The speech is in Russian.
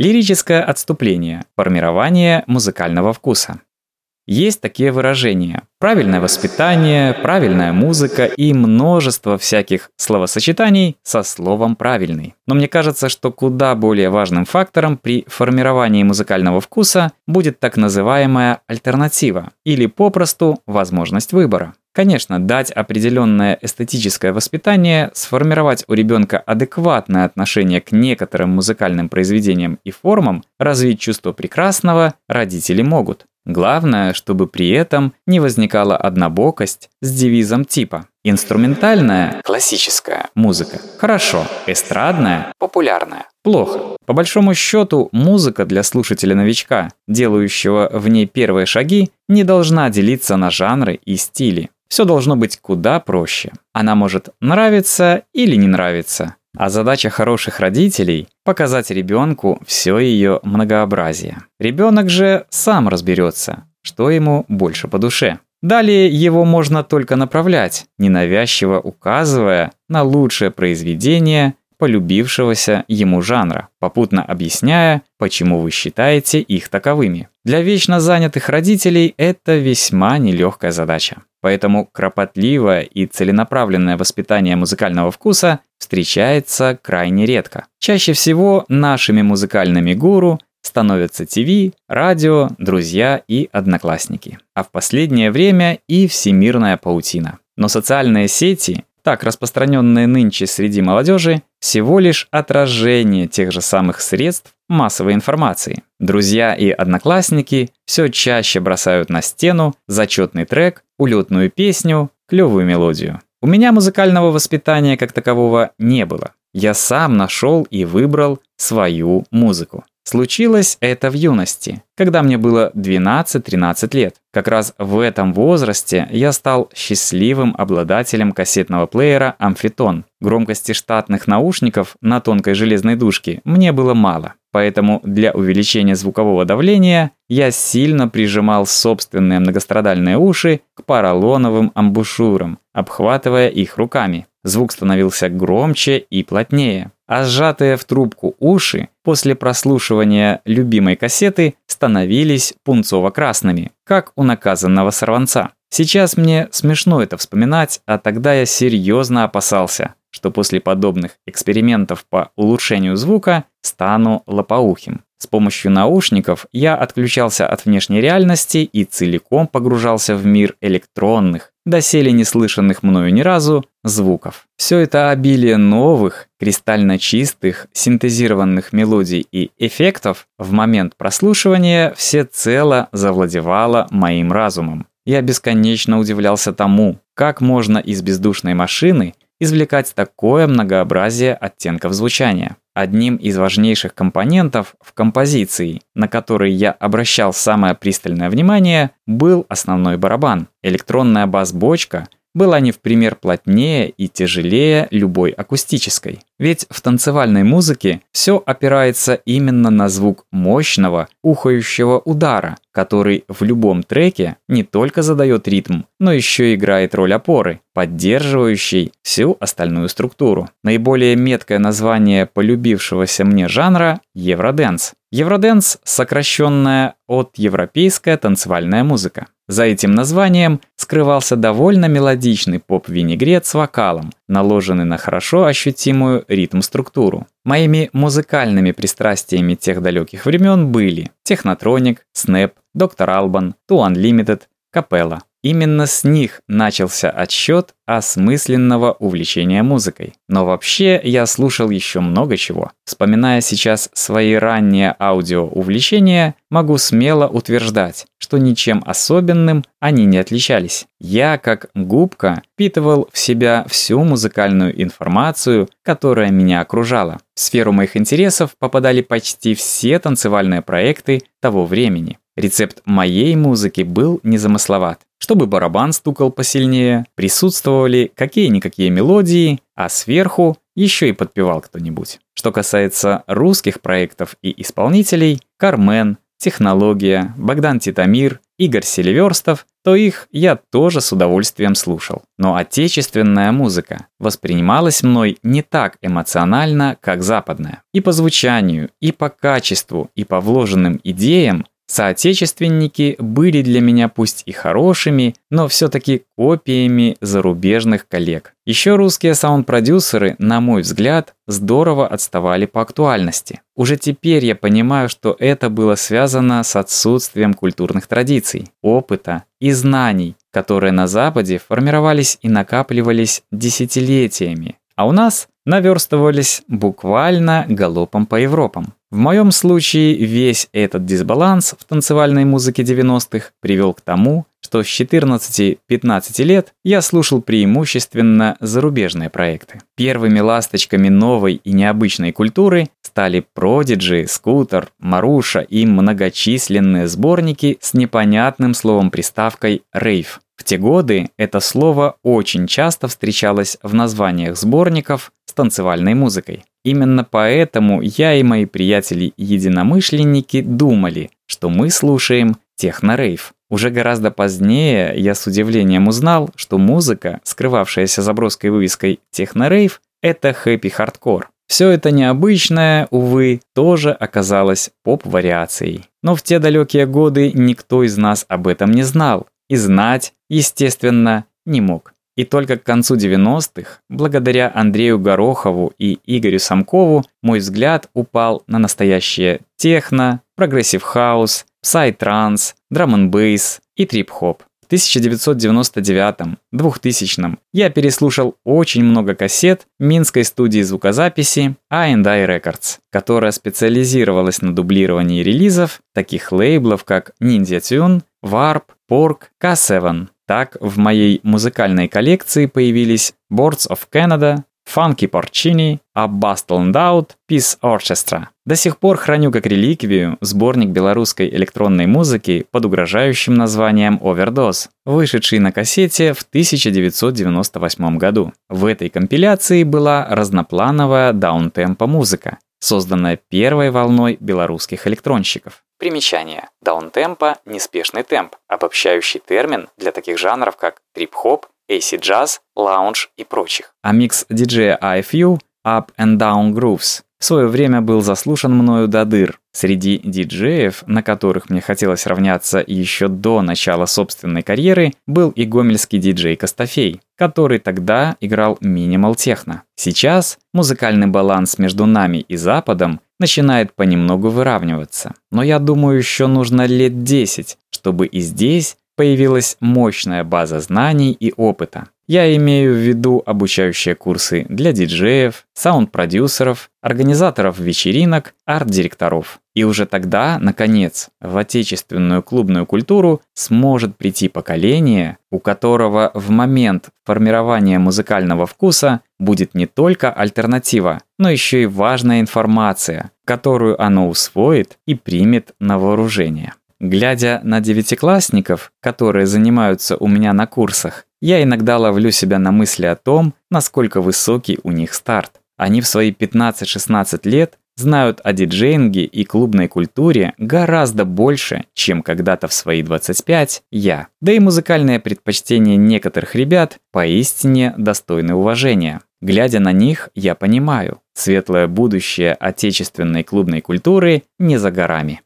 Лирическое отступление. Формирование музыкального вкуса. Есть такие выражения – правильное воспитание, правильная музыка и множество всяких словосочетаний со словом «правильный». Но мне кажется, что куда более важным фактором при формировании музыкального вкуса будет так называемая альтернатива или попросту возможность выбора. Конечно, дать определенное эстетическое воспитание, сформировать у ребенка адекватное отношение к некоторым музыкальным произведениям и формам, развить чувство прекрасного родители могут. Главное, чтобы при этом не возникала однобокость с девизом типа Инструментальная – классическая музыка. Хорошо. Эстрадная – популярная. Плохо. По большому счету, музыка для слушателя-новичка, делающего в ней первые шаги, не должна делиться на жанры и стили. Все должно быть куда проще. Она может нравиться или не нравиться. А задача хороших родителей – показать ребенку все ее многообразие. Ребенок же сам разберется, что ему больше по душе. Далее его можно только направлять, ненавязчиво указывая на лучшее произведение полюбившегося ему жанра, попутно объясняя, почему вы считаете их таковыми. Для вечно занятых родителей это весьма нелегкая задача. Поэтому кропотливое и целенаправленное воспитание музыкального вкуса встречается крайне редко. Чаще всего нашими музыкальными гуру становятся ТВ, радио, друзья и одноклассники. А в последнее время и всемирная паутина. Но социальные сети, так распространенные нынче среди молодежи, всего лишь отражение тех же самых средств массовой информации. Друзья и одноклассники все чаще бросают на стену зачетный трек, улетную песню, клевую мелодию. У меня музыкального воспитания как такового не было. Я сам нашел и выбрал свою музыку. Случилось это в юности, когда мне было 12-13 лет. Как раз в этом возрасте я стал счастливым обладателем кассетного плеера «Амфитон». Громкости штатных наушников на тонкой железной дужке мне было мало. Поэтому для увеличения звукового давления я сильно прижимал собственные многострадальные уши к поролоновым амбушюрам, обхватывая их руками. Звук становился громче и плотнее, а сжатые в трубку уши после прослушивания любимой кассеты становились пунцово-красными, как у наказанного сорванца. Сейчас мне смешно это вспоминать, а тогда я серьезно опасался, что после подобных экспериментов по улучшению звука стану лопоухим. С помощью наушников я отключался от внешней реальности и целиком погружался в мир электронных, доселе не слышанных мною ни разу, звуков. Все это обилие новых, кристально чистых, синтезированных мелодий и эффектов в момент прослушивания всецело завладевало моим разумом. Я бесконечно удивлялся тому, как можно из бездушной машины извлекать такое многообразие оттенков звучания. Одним из важнейших компонентов в композиции, на который я обращал самое пристальное внимание, был основной барабан. Электронная бас-бочка – была не в пример плотнее и тяжелее любой акустической. Ведь в танцевальной музыке все опирается именно на звук мощного, ухающего удара, который в любом треке не только задает ритм, но еще играет роль опоры, поддерживающей всю остальную структуру. Наиболее меткое название полюбившегося мне жанра – евроденс. Евроденс – сокращенная от европейская танцевальная музыка. За этим названием скрывался довольно мелодичный поп-винегрет с вокалом, наложенный на хорошо ощутимую ритм-структуру. Моими музыкальными пристрастиями тех далеких времен были Технотроник, Снэп, Доктор Албан, Ту Unlimited, Капелла. Именно с них начался отсчет осмысленного увлечения музыкой. Но вообще я слушал еще много чего. Вспоминая сейчас свои ранние аудиоувлечения, могу смело утверждать, что ничем особенным они не отличались. Я, как губка, впитывал в себя всю музыкальную информацию, которая меня окружала. В сферу моих интересов попадали почти все танцевальные проекты того времени. Рецепт моей музыки был незамысловат. Чтобы барабан стукал посильнее, присутствовали какие-никакие мелодии, а сверху еще и подпевал кто-нибудь. Что касается русских проектов и исполнителей, Кармен, Технология, Богдан Титамир, Игорь Селиверстов то их я тоже с удовольствием слушал. Но отечественная музыка воспринималась мной не так эмоционально, как западная. И по звучанию, и по качеству, и по вложенным идеям Соотечественники были для меня пусть и хорошими, но все-таки копиями зарубежных коллег. Еще русские саунд-продюсеры, на мой взгляд, здорово отставали по актуальности. Уже теперь я понимаю, что это было связано с отсутствием культурных традиций, опыта и знаний, которые на Западе формировались и накапливались десятилетиями, а у нас наверстывались буквально галопом по Европам. В моем случае весь этот дисбаланс в танцевальной музыке 90-х привел к тому, что с 14-15 лет я слушал преимущественно зарубежные проекты. Первыми ласточками новой и необычной культуры стали Продиджи, Скутер, Маруша и многочисленные сборники с непонятным словом приставкой «рейв». В те годы это слово очень часто встречалось в названиях сборников с танцевальной музыкой. Именно поэтому я и мои приятели-единомышленники думали, что мы слушаем техно-рейв. Уже гораздо позднее я с удивлением узнал, что музыка, скрывавшаяся за броской вывеской техно-рейв, это хэппи-хардкор. Все это необычное, увы, тоже оказалось поп-вариацией. Но в те далекие годы никто из нас об этом не знал, и знать, естественно, не мог. И только к концу 90-х, благодаря Андрею Горохову и Игорю Самкову, мой взгляд упал на настоящее техно, прогрессив хаус, псай-транс, драм-н-бейс и трип-хоп. В 1999-2000 я переслушал очень много кассет минской студии звукозаписи A&I Records, которая специализировалась на дублировании релизов таких лейблов, как Ninja Tune, Warp, Pork, K7. Так в моей музыкальной коллекции появились Boards of Canada, Funky Porcini, A Bustle and Out, Peace Orchestra. До сих пор храню как реликвию сборник белорусской электронной музыки под угрожающим названием Overdose, вышедший на кассете в 1998 году. В этой компиляции была разноплановая даунтемпо музыка, созданная первой волной белорусских электронщиков. Примечание. Даунтемпо – неспешный темп, обобщающий термин для таких жанров, как трип-хоп, AC-джаз, лаунж и прочих. А микс диджея IFU Up and Down Grooves в свое время был заслушан мною до дыр. Среди диджеев, на которых мне хотелось равняться еще до начала собственной карьеры, был и гомельский диджей Костофей, который тогда играл минимал техно. Сейчас музыкальный баланс между нами и Западом начинает понемногу выравниваться. Но я думаю, еще нужно лет 10, чтобы и здесь появилась мощная база знаний и опыта. Я имею в виду обучающие курсы для диджеев, саунд-продюсеров, организаторов вечеринок, арт-директоров. И уже тогда, наконец, в отечественную клубную культуру сможет прийти поколение, у которого в момент формирования музыкального вкуса будет не только альтернатива, но еще и важная информация, которую оно усвоит и примет на вооружение. Глядя на девятиклассников, которые занимаются у меня на курсах, я иногда ловлю себя на мысли о том, насколько высокий у них старт. Они в свои 15-16 лет знают о диджеинге и клубной культуре гораздо больше, чем когда-то в свои 25 я. Да и музыкальные предпочтения некоторых ребят поистине достойны уважения. Глядя на них, я понимаю, светлое будущее отечественной клубной культуры не за горами.